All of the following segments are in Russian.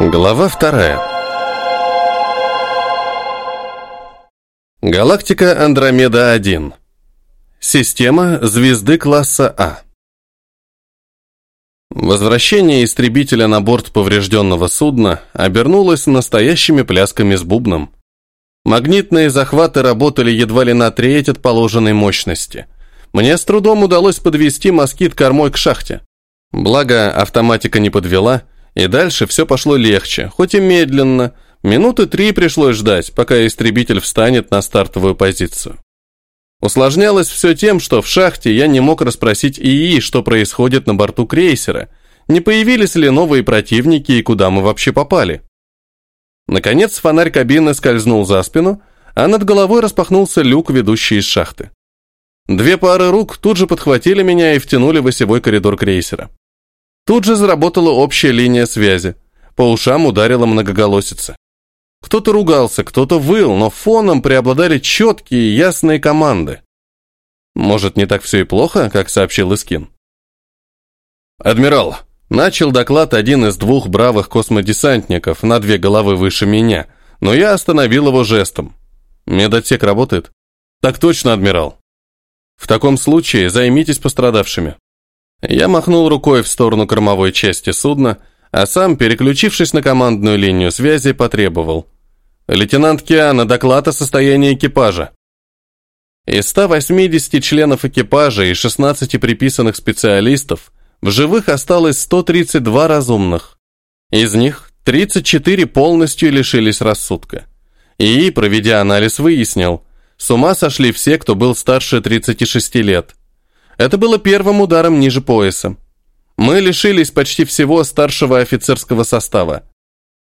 Глава вторая. Галактика Андромеда-1. Система звезды класса А. Возвращение истребителя на борт поврежденного судна обернулось настоящими плясками с бубном. Магнитные захваты работали едва ли на треть от положенной мощности. Мне с трудом удалось подвести москит кормой к шахте. Благо, автоматика не подвела, и дальше все пошло легче, хоть и медленно. Минуты три пришлось ждать, пока истребитель встанет на стартовую позицию. Усложнялось все тем, что в шахте я не мог расспросить ИИ, что происходит на борту крейсера, не появились ли новые противники и куда мы вообще попали. Наконец фонарь кабины скользнул за спину, а над головой распахнулся люк, ведущий из шахты. Две пары рук тут же подхватили меня и втянули в осевой коридор крейсера. Тут же заработала общая линия связи. По ушам ударила многоголосица. Кто-то ругался, кто-то выл, но фоном преобладали четкие ясные команды. Может, не так все и плохо, как сообщил Искин? «Адмирал», — начал доклад один из двух бравых космодесантников на две головы выше меня, но я остановил его жестом. «Медотсек работает?» «Так точно, адмирал». «В таком случае займитесь пострадавшими». Я махнул рукой в сторону кормовой части судна, а сам, переключившись на командную линию связи, потребовал. «Лейтенант Киана, доклад о состоянии экипажа». Из 180 членов экипажа и 16 приписанных специалистов в живых осталось 132 разумных. Из них 34 полностью лишились рассудка. И, проведя анализ, выяснил, с ума сошли все, кто был старше 36 лет. Это было первым ударом ниже пояса. Мы лишились почти всего старшего офицерского состава.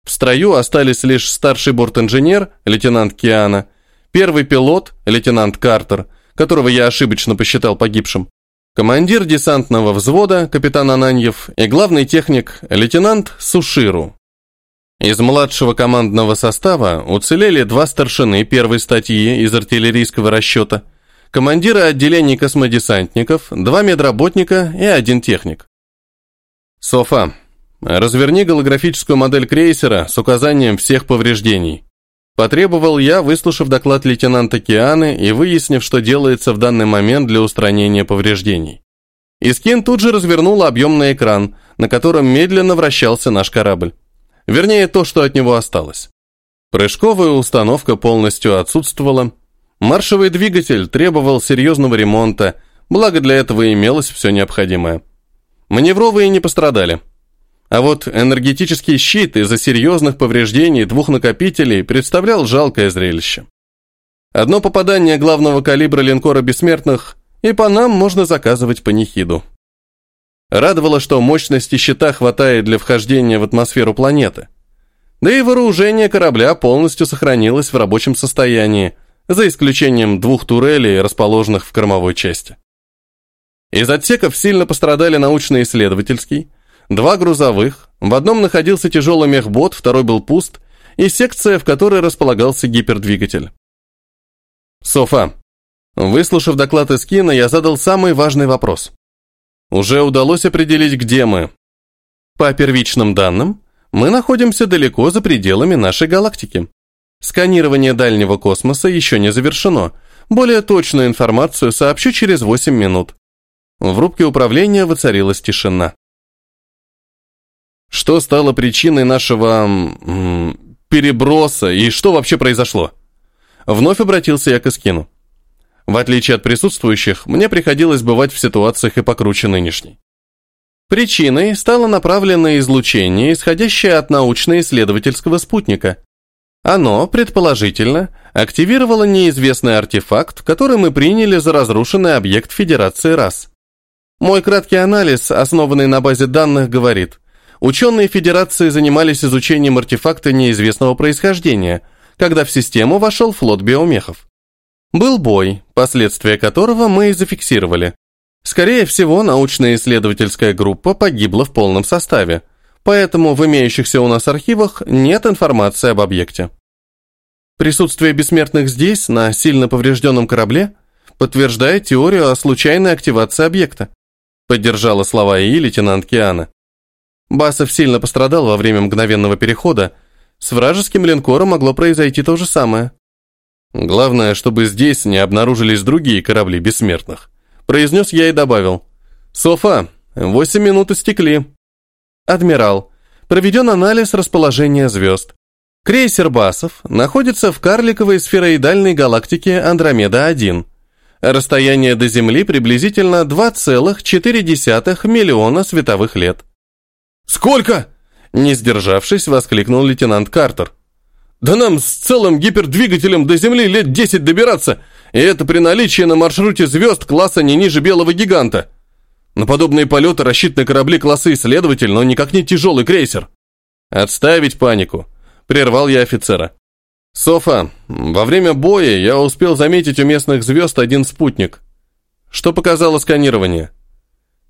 В строю остались лишь старший бортинженер, лейтенант Киана, первый пилот, лейтенант Картер, которого я ошибочно посчитал погибшим, командир десантного взвода, капитан Ананьев, и главный техник, лейтенант Суширу. Из младшего командного состава уцелели два старшины первой статьи из артиллерийского расчета, командиры отделений космодесантников, два медработника и один техник. Софа, разверни голографическую модель крейсера с указанием всех повреждений. Потребовал я, выслушав доклад лейтенанта Кианы и выяснив, что делается в данный момент для устранения повреждений. Искин тут же развернул объемный экран, на котором медленно вращался наш корабль. Вернее, то, что от него осталось. Прыжковая установка полностью отсутствовала, Маршевый двигатель требовал серьезного ремонта, благо для этого имелось все необходимое. Маневровые не пострадали. А вот энергетический щит из-за серьезных повреждений двух накопителей представлял жалкое зрелище. Одно попадание главного калибра линкора «Бессмертных», и по нам можно заказывать панихиду. Радовало, что мощности щита хватает для вхождения в атмосферу планеты. Да и вооружение корабля полностью сохранилось в рабочем состоянии, за исключением двух турелей, расположенных в кормовой части. Из отсеков сильно пострадали научно-исследовательский, два грузовых, в одном находился тяжелый мехбот, второй был пуст, и секция, в которой располагался гипердвигатель. Софа. Выслушав доклад из кино, я задал самый важный вопрос. Уже удалось определить, где мы. По первичным данным, мы находимся далеко за пределами нашей галактики. Сканирование дальнего космоса еще не завершено. Более точную информацию сообщу через 8 минут. В рубке управления воцарилась тишина. Что стало причиной нашего... М, переброса и что вообще произошло? Вновь обратился я к Искину. В отличие от присутствующих, мне приходилось бывать в ситуациях и покруче нынешней. Причиной стало направленное излучение, исходящее от научно-исследовательского спутника. Оно, предположительно, активировало неизвестный артефакт, который мы приняли за разрушенный объект Федерации рас. Мой краткий анализ, основанный на базе данных, говорит, ученые Федерации занимались изучением артефакта неизвестного происхождения, когда в систему вошел флот биомехов. Был бой, последствия которого мы и зафиксировали. Скорее всего, научно-исследовательская группа погибла в полном составе – поэтому в имеющихся у нас архивах нет информации об объекте. Присутствие бессмертных здесь, на сильно поврежденном корабле, подтверждает теорию о случайной активации объекта, поддержала слова ИИ лейтенант Киана. Басов сильно пострадал во время мгновенного перехода. С вражеским линкором могло произойти то же самое. Главное, чтобы здесь не обнаружились другие корабли бессмертных. Произнес я и добавил. Софа, восемь минут истекли. Адмирал, проведен анализ расположения звезд. Крейсер Басов находится в карликовой сфероидальной галактике Андромеда-1. Расстояние до Земли приблизительно 2,4 миллиона световых лет. «Сколько?» Не сдержавшись, воскликнул лейтенант Картер. «Да нам с целым гипердвигателем до Земли лет 10 добираться, и это при наличии на маршруте звезд класса не ниже белого гиганта. На подобные полеты рассчитаны корабли класса исследователь, но никак не тяжелый крейсер». «Отставить панику», — прервал я офицера. «Софа, во время боя я успел заметить у местных звезд один спутник. Что показало сканирование?»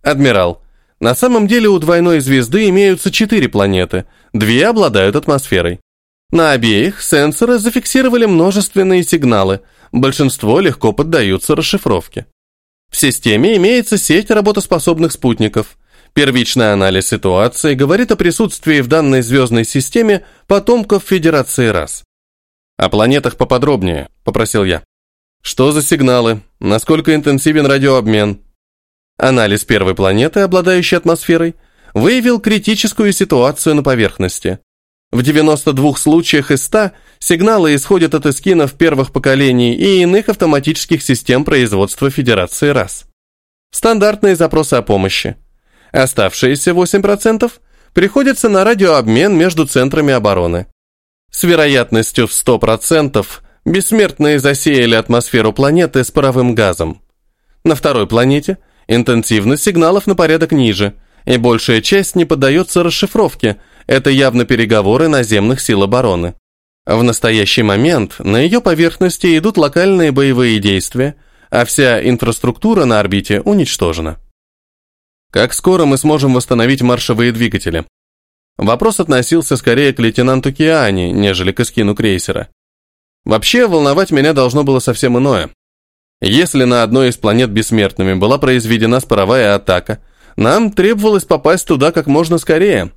«Адмирал, на самом деле у двойной звезды имеются четыре планеты, две обладают атмосферой. На обеих сенсоры зафиксировали множественные сигналы, большинство легко поддаются расшифровке. В системе имеется сеть работоспособных спутников. Первичный анализ ситуации говорит о присутствии в данной звездной системе потомков Федерации рас. «О планетах поподробнее», — попросил я. «Что за сигналы? Насколько интенсивен радиообмен?» Анализ первой планеты, обладающей атмосферой, выявил критическую ситуацию на поверхности. В 92 случаях из 100 сигналы исходят от эскинов первых поколений и иных автоматических систем производства Федерации РАС. Стандартные запросы о помощи. Оставшиеся 8% приходятся на радиообмен между центрами обороны. С вероятностью в 100% бессмертные засеяли атмосферу планеты с паровым газом. На второй планете – Интенсивность сигналов на порядок ниже, и большая часть не поддается расшифровке. Это явно переговоры наземных сил обороны. В настоящий момент на ее поверхности идут локальные боевые действия, а вся инфраструктура на орбите уничтожена. Как скоро мы сможем восстановить маршевые двигатели? Вопрос относился скорее к лейтенанту Киани, нежели к эскину крейсера. Вообще, волновать меня должно было совсем иное. Если на одной из планет бессмертными была произведена споровая атака, нам требовалось попасть туда как можно скорее.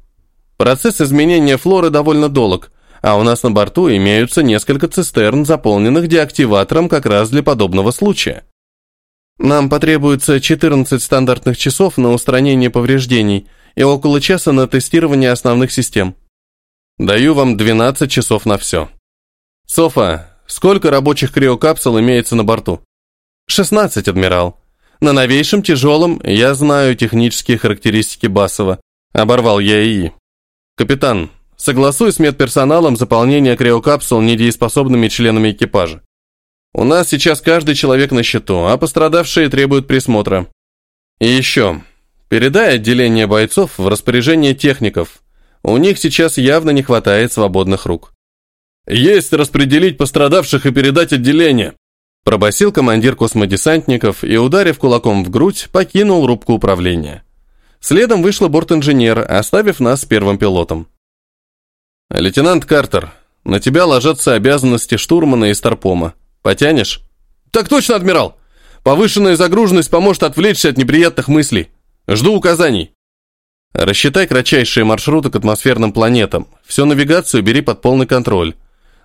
Процесс изменения флоры довольно долг, а у нас на борту имеются несколько цистерн, заполненных деактиватором как раз для подобного случая. Нам потребуется 14 стандартных часов на устранение повреждений и около часа на тестирование основных систем. Даю вам 12 часов на все. Софа, сколько рабочих криокапсул имеется на борту? 16, адмирал. На новейшем тяжелом я знаю технические характеристики Басова. Оборвал я ИИ. Капитан, согласуй с медперсоналом заполнение криокапсул недееспособными членами экипажа. У нас сейчас каждый человек на счету, а пострадавшие требуют присмотра. И еще, передай отделение бойцов в распоряжение техников. У них сейчас явно не хватает свободных рук. Есть распределить пострадавших и передать отделение. Пробасил командир космодесантников и, ударив кулаком в грудь, покинул рубку управления. Следом вышла борт-инженер, оставив нас с первым пилотом. «Лейтенант Картер, на тебя ложатся обязанности штурмана и старпома. Потянешь?» «Так точно, адмирал! Повышенная загруженность поможет отвлечься от неприятных мыслей. Жду указаний». «Рассчитай кратчайшие маршруты к атмосферным планетам. Всю навигацию бери под полный контроль.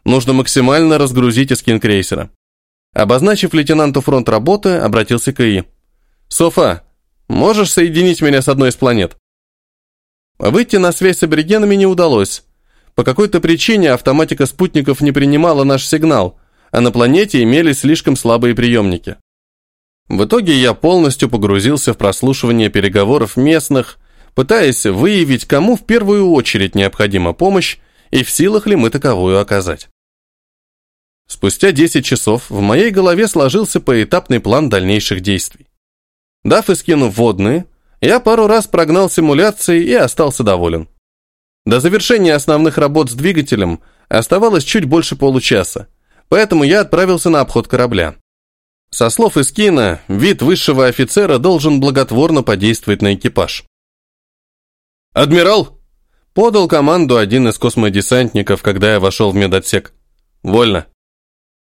Нужно максимально разгрузить эскин крейсера. Обозначив лейтенанту фронт работы, обратился к ИИ. «Софа, можешь соединить меня с одной из планет?» Выйти на связь с аборигенами не удалось. По какой-то причине автоматика спутников не принимала наш сигнал, а на планете имелись слишком слабые приемники. В итоге я полностью погрузился в прослушивание переговоров местных, пытаясь выявить, кому в первую очередь необходима помощь и в силах ли мы таковую оказать. Спустя 10 часов в моей голове сложился поэтапный план дальнейших действий. Дав и скинув водные, я пару раз прогнал симуляции и остался доволен. До завершения основных работ с двигателем оставалось чуть больше получаса, поэтому я отправился на обход корабля. Со слов Искина, вид высшего офицера должен благотворно подействовать на экипаж. «Адмирал!» — подал команду один из космодесантников, когда я вошел в медотсек. «Вольно».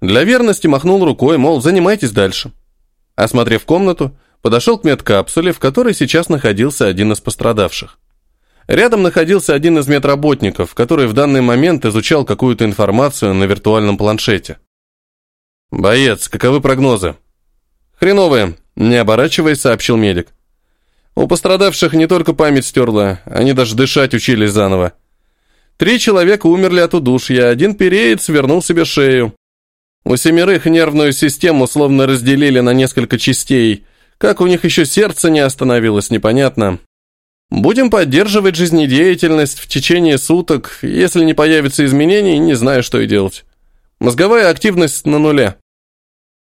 Для верности махнул рукой, мол, занимайтесь дальше. Осмотрев комнату, подошел к медкапсуле, в которой сейчас находился один из пострадавших. Рядом находился один из медработников, который в данный момент изучал какую-то информацию на виртуальном планшете. «Боец, каковы прогнозы?» «Хреновые», — не оборачиваясь, сообщил медик. «У пострадавших не только память стерла, они даже дышать учились заново. Три человека умерли от удушья, один переец свернул себе шею. У семерых нервную систему словно разделили на несколько частей. Как у них еще сердце не остановилось, непонятно. Будем поддерживать жизнедеятельность в течение суток. Если не появится изменений, не знаю, что и делать. Мозговая активность на нуле.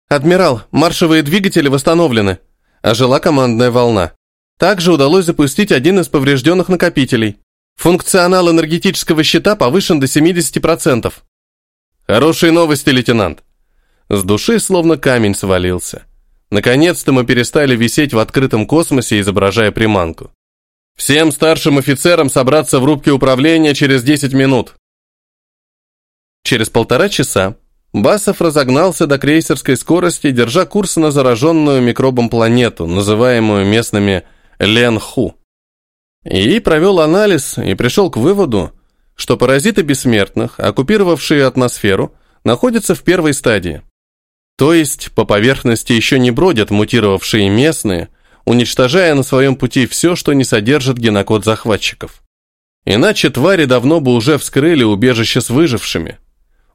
«Адмирал, маршевые двигатели восстановлены», – ожила командная волна. Также удалось запустить один из поврежденных накопителей. Функционал энергетического щита повышен до 70%. Хорошие новости, лейтенант. С души словно камень свалился. Наконец-то мы перестали висеть в открытом космосе, изображая приманку. Всем старшим офицерам собраться в рубке управления через 10 минут. Через полтора часа Басов разогнался до крейсерской скорости, держа курс на зараженную микробом планету, называемую местными Ленху. И провел анализ и пришел к выводу, что паразиты бессмертных, оккупировавшие атмосферу, находятся в первой стадии. То есть по поверхности еще не бродят мутировавшие местные, уничтожая на своем пути все, что не содержит генокод захватчиков. Иначе твари давно бы уже вскрыли убежище с выжившими.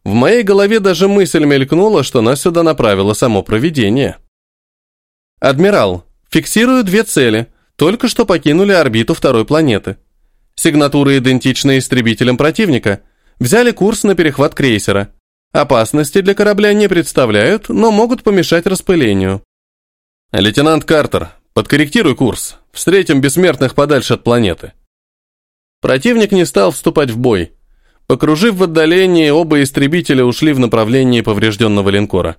В моей голове даже мысль мелькнула, что нас сюда направило само провидение. «Адмирал, фиксирую две цели – только что покинули орбиту второй планеты. Сигнатуры идентичны истребителям противника. Взяли курс на перехват крейсера. Опасности для корабля не представляют, но могут помешать распылению. Лейтенант Картер, подкорректируй курс. Встретим бессмертных подальше от планеты. Противник не стал вступать в бой. Покружив в отдалении, оба истребителя ушли в направлении поврежденного линкора.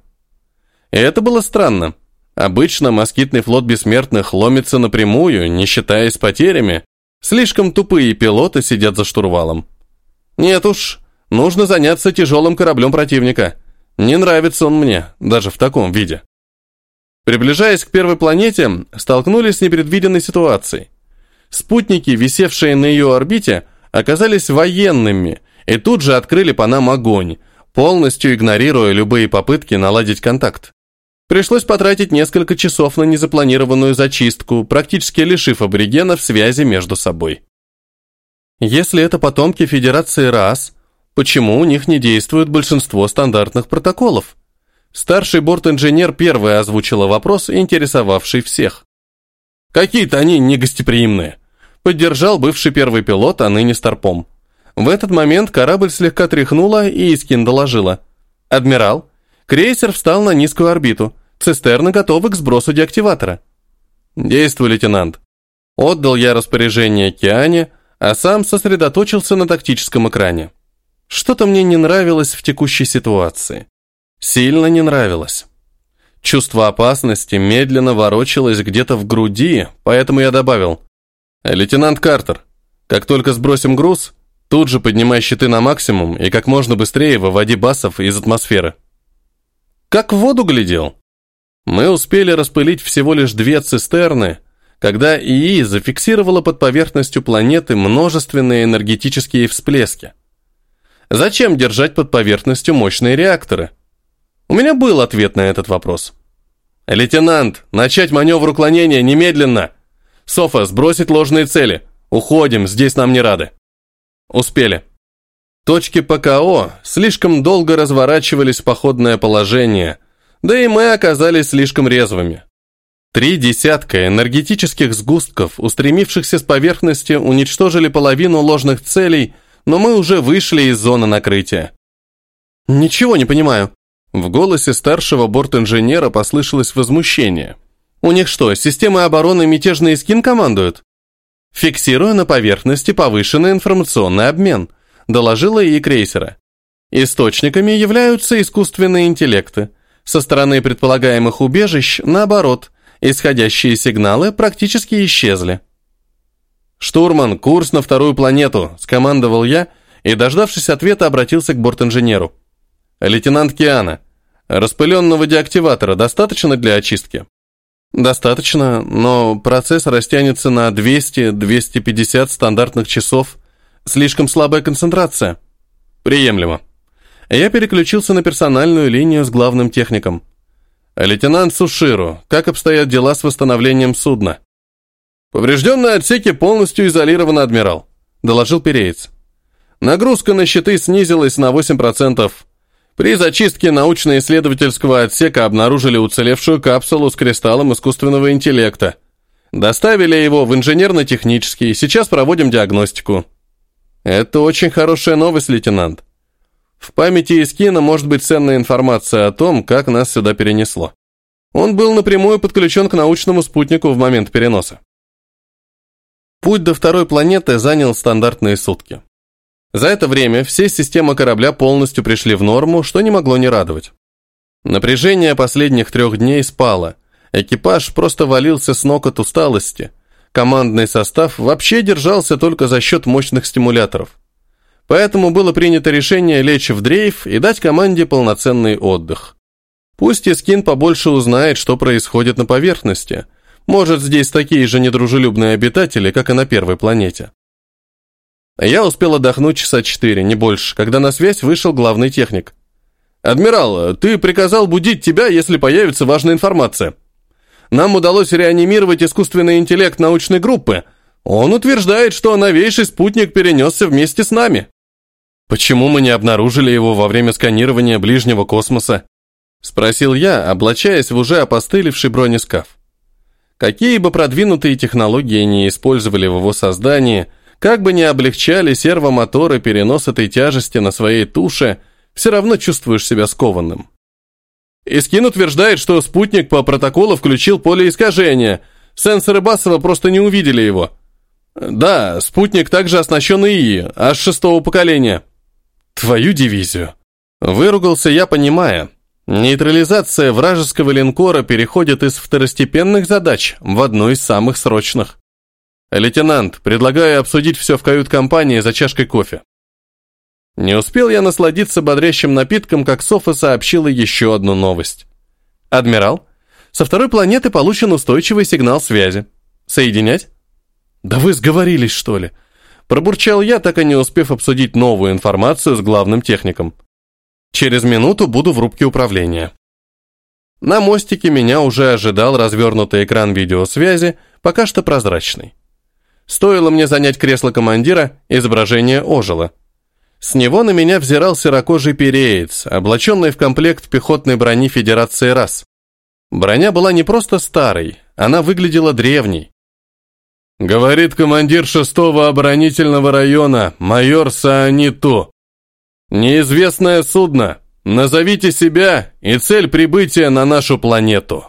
И это было странно. Обычно москитный флот бессмертных ломится напрямую, не считаясь потерями. Слишком тупые пилоты сидят за штурвалом. Нет уж, нужно заняться тяжелым кораблем противника. Не нравится он мне, даже в таком виде. Приближаясь к первой планете, столкнулись с непредвиденной ситуацией. Спутники, висевшие на ее орбите, оказались военными и тут же открыли по нам огонь, полностью игнорируя любые попытки наладить контакт. Пришлось потратить несколько часов на незапланированную зачистку, практически лишив аборигенов связи между собой. Если это потомки Федерации рас, почему у них не действует большинство стандартных протоколов? Старший борт-инженер первый озвучила вопрос, интересовавший всех. Какие-то они негостеприимные. Поддержал бывший первый пилот, а ныне старпом. В этот момент корабль слегка тряхнула, и Искин доложила. «Адмирал, крейсер встал на низкую орбиту. Цистерны готовы к сбросу деактиватора. Действуй, лейтенант. Отдал я распоряжение Киане, а сам сосредоточился на тактическом экране. Что-то мне не нравилось в текущей ситуации. Сильно не нравилось. Чувство опасности медленно ворочалось где-то в груди, поэтому я добавил. «Лейтенант Картер, как только сбросим груз, тут же поднимай щиты на максимум и как можно быстрее выводи басов из атмосферы». Как в воду глядел. Мы успели распылить всего лишь две цистерны, когда ИИ зафиксировала под поверхностью планеты множественные энергетические всплески. Зачем держать под поверхностью мощные реакторы? У меня был ответ на этот вопрос. «Лейтенант, начать маневр уклонения немедленно! Софа, сбросить ложные цели! Уходим, здесь нам не рады!» Успели. Точки ПКО слишком долго разворачивались в походное положение – да и мы оказались слишком резвыми. Три десятка энергетических сгустков, устремившихся с поверхности, уничтожили половину ложных целей, но мы уже вышли из зоны накрытия. «Ничего не понимаю». В голосе старшего борт-инженера послышалось возмущение. «У них что, системы обороны мятежные скин командуют?» «Фиксируя на поверхности повышенный информационный обмен», доложила и крейсера. «Источниками являются искусственные интеллекты. Со стороны предполагаемых убежищ, наоборот, исходящие сигналы практически исчезли. «Штурман, курс на вторую планету», – скомандовал я и, дождавшись ответа, обратился к борт-инженеру. «Лейтенант Киана, распыленного деактиватора достаточно для очистки?» Достаточно, но процесс растянется на 200-250 стандартных часов. Слишком слабая концентрация. Приемлемо. Я переключился на персональную линию с главным техником. Лейтенант Суширу, как обстоят дела с восстановлением судна? Поврежденные отсеки полностью изолированы, адмирал, доложил Переец. Нагрузка на щиты снизилась на 8%. При зачистке научно-исследовательского отсека обнаружили уцелевшую капсулу с кристаллом искусственного интеллекта. Доставили его в инженерно-технический, сейчас проводим диагностику. Это очень хорошая новость, лейтенант. В памяти Искина может быть ценная информация о том, как нас сюда перенесло. Он был напрямую подключен к научному спутнику в момент переноса. Путь до второй планеты занял стандартные сутки. За это время все системы корабля полностью пришли в норму, что не могло не радовать. Напряжение последних трех дней спало. Экипаж просто валился с ног от усталости. Командный состав вообще держался только за счет мощных стимуляторов. Поэтому было принято решение лечь в дрейф и дать команде полноценный отдых. Пусть Искин побольше узнает, что происходит на поверхности. Может, здесь такие же недружелюбные обитатели, как и на первой планете. Я успел отдохнуть часа четыре, не больше, когда на связь вышел главный техник. «Адмирал, ты приказал будить тебя, если появится важная информация. Нам удалось реанимировать искусственный интеллект научной группы. Он утверждает, что новейший спутник перенесся вместе с нами». «Почему мы не обнаружили его во время сканирования ближнего космоса?» Спросил я, облачаясь в уже опостылевший бронескаф. Какие бы продвинутые технологии не использовали в его создании – как бы ни облегчали сервомоторы перенос этой тяжести на своей туше, все равно чувствуешь себя скованным. Искин утверждает, что спутник по протоколу включил поле искажения. Сенсоры Басова просто не увидели его. Да, спутник также оснащен ИИ, аж шестого поколения. Твою дивизию. Выругался я, понимая. Нейтрализация вражеского линкора переходит из второстепенных задач в одну из самых срочных. «Лейтенант, предлагаю обсудить все в кают-компании за чашкой кофе». Не успел я насладиться бодрящим напитком, как Софа сообщила еще одну новость. «Адмирал, со второй планеты получен устойчивый сигнал связи. Соединять?» «Да вы сговорились, что ли?» Пробурчал я, так и не успев обсудить новую информацию с главным техником. «Через минуту буду в рубке управления». На мостике меня уже ожидал развернутый экран видеосвязи, пока что прозрачный. Стоило мне занять кресло командира, изображение ожило. С него на меня взирал серокожий переец, облаченный в комплект пехотной брони Федерации РАС. Броня была не просто старой, она выглядела древней. Говорит командир шестого оборонительного района, майор Сааниту. Неизвестное судно. Назовите себя и цель прибытия на нашу планету.